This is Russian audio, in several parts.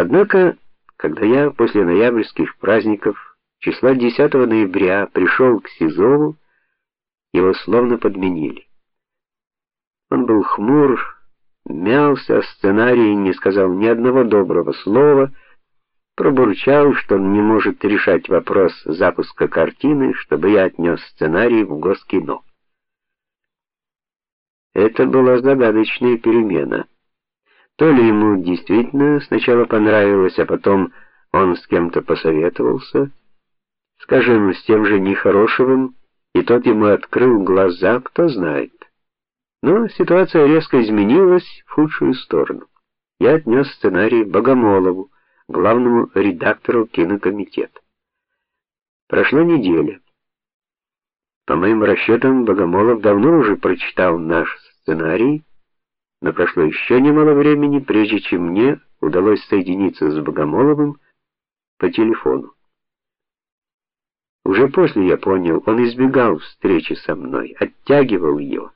Однако, когда я после ноябрьских праздников числа 10 ноября пришел к Сизову, его словно подменили. Он был хмур, мялся о сценарии, не сказал ни одного доброго слова, пробурчал, что он не может решать вопрос запуска картины, чтобы я отнес сценарий в Госкино. Это была загадочная перемена. То ли ему действительно сначала понравилось, а потом он с кем-то посоветовался, скажем, с тем же Нехорошевым, и тот ему открыл глаза, кто знает. Но ситуация резко изменилась в худшую сторону. Я отнес сценарий Богомолову, главному редактору кинокомитета. Прошла неделя. По моим расчетам, Богомолов давно уже прочитал наш сценарий, но прошло еще немало времени, прежде чем мне удалось соединиться с Богомоловым по телефону. Уже после я понял, он избегал встречи со мной, оттягивал ее.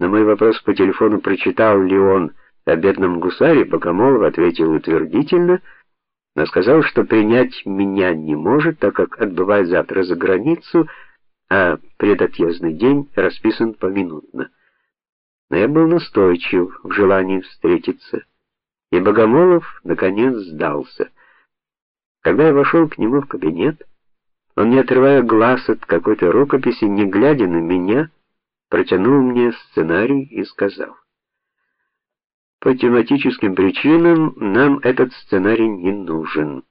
На мой вопрос по телефону, прочитал ли он о бедном гусаре, Богомолов ответил утвердительно, но сказал, что принять меня не может, так как отбывает завтра за границу, а предотъездный день расписан поминутно. Но я был настойчив в желании встретиться, и Богомолов наконец сдался. Когда я вошел к нему в кабинет, он, не отрывая глаз от какой-то рукописи, не глядя на меня, протянул мне сценарий и сказал: "По тематическим причинам нам этот сценарий не нужен.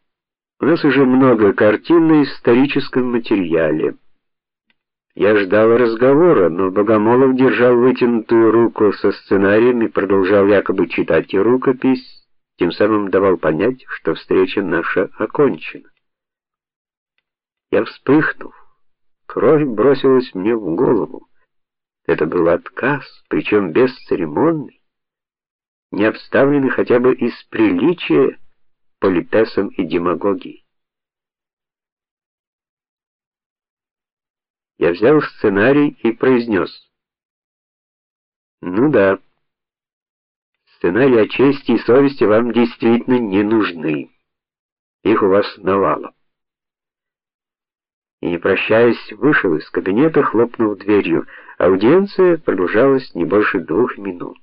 У нас уже много картин на историческом материале. Я ждал разговора, но Богомолов держал вытянутую руку со сценарием и продолжал якобы читать рукопись, тем самым давал понять, что встреча наша окончена. Я вспыхнул. Кровь бросилась мне в голову. Это был отказ, причем бесцеремонный, не обставленный хотя бы из приличия политесом и демагогией. Я взял сценарий и произнес. Ну да. Сценарии о чести и совести вам действительно не нужны. Их у вас навалом. И не прощаясь, вышел из кабинета, хлопнув дверью. Аудиенция продолжалась не больше двух минут.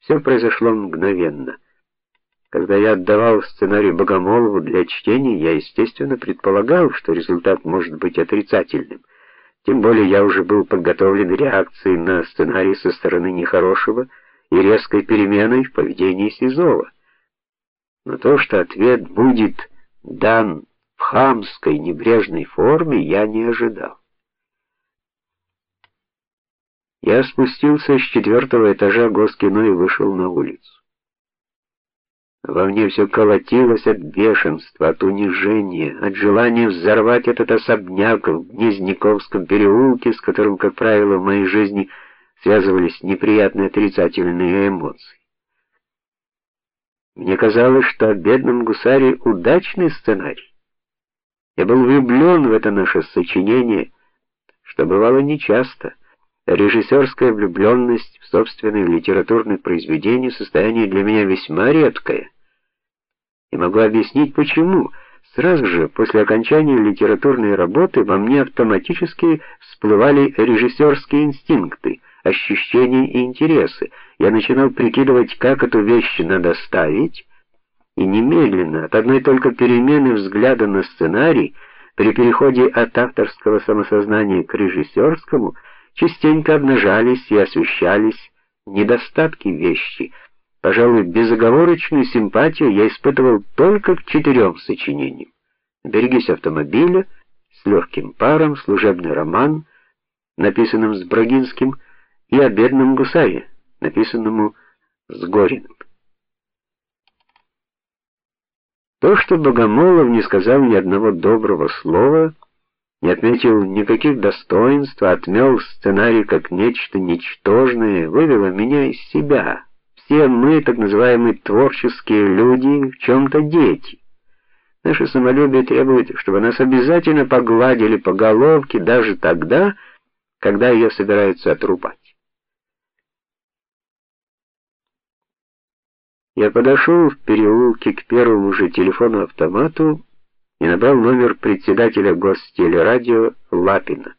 Все произошло мгновенно. Когда я отдавал сценарий Богомолову для чтения, я, естественно, предполагал, что результат может быть отрицательным. Тем более я уже был подготовлен реакцией на сценарий со стороны нехорошего и резкой переменой в поведении Сизова. Но то, что ответ будет дан в хамской, небрежной форме, я не ожидал. Я спустился с четвертого этажа Госкино и вышел на улицу. Во мне все колотилось от бешенства, от унижения, от желания взорвать этот особняк в Гнезняковском переулке, с которым, как правило, в моей жизни связывались неприятные отрицательные эмоции. Мне казалось, что о бедном гусаре удачный сценарий. Я был влюблен в это наше сочинение, что бывало нечасто. Режиссерская влюбленность в собственное литературное произведение состояние для меня весьма редкое. И могу объяснить почему. Сразу же после окончания литературной работы во мне автоматически всплывали режиссерские инстинкты, ощущения и интересы. Я начинал прикидывать, как эту вещь надо ставить, и немедленно от одной только перемены взгляда на сценарий при переходе от авторского самосознания к режиссерскому – частенько обнажались и освещались недостатки вещи. Пожалуй, безоговорочную симпатию я испытывал только к четырем сочинениям: "Берегись автомобиля", "С легким паром", "Служебный роман", написанным с Брагинским, и о бедном гусаре, написанному с Гориным. То, что Богомолов не сказал ни одного доброго слова, не отметил никаких достоинств, а отмел сценарий как нечто ничтожное, вывело меня из себя. Все мы, так называемые творческие люди, в чем то дети. Наше самолюбие требует, чтобы нас обязательно погладили по головке даже тогда, когда ее собираются отрубать. Я подошел в переулке к первому же телефону-автомату и набрал номер председателя гостелерадио Лапина.